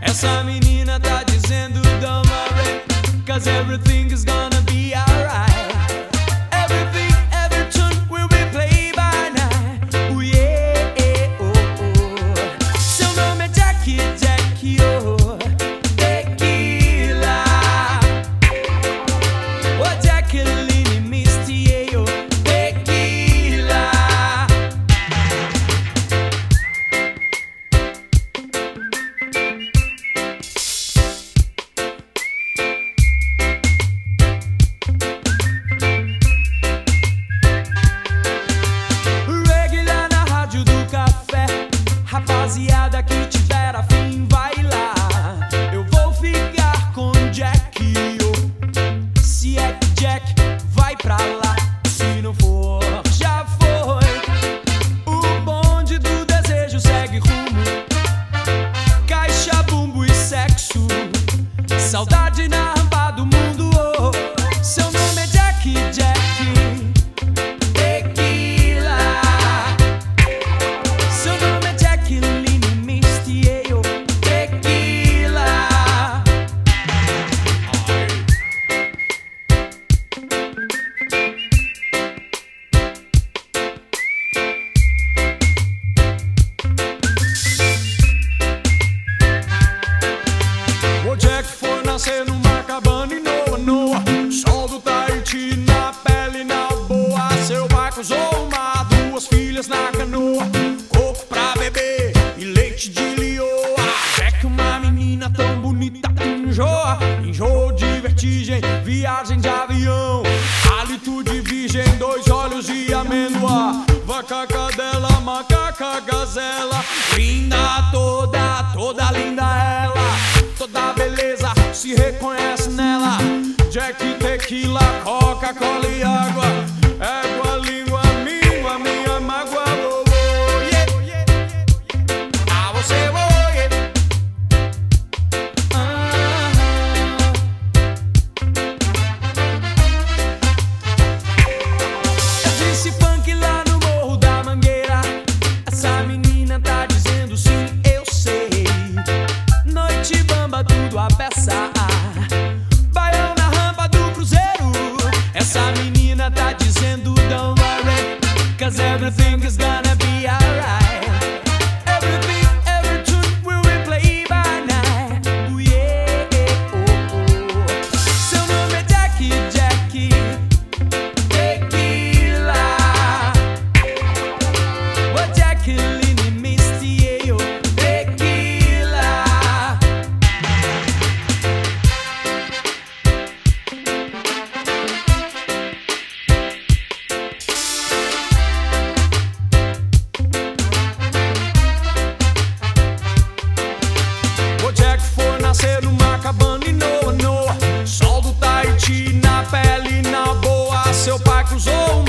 Essa menina tá dizendo, don't worry, cause everything is gonna be alright. pra lá. Se não for, já foi. O bonde do desejo segue rumo. Caixa, bumbo e sexo. Saudade na uma duas filhas na canoa, coco pra beber e leite de lioa. É que uma menina tão bonita que enjoa, enjoa de vertigem, viagem de avião. Hálito de virgem, dois olhos e amêndoa, vaca, cadela, macaca, gazela. Linda toda, toda linda ela, toda beleza se reconhece nela. Jack, tequila, coca-cola e água, égua linda. cruzou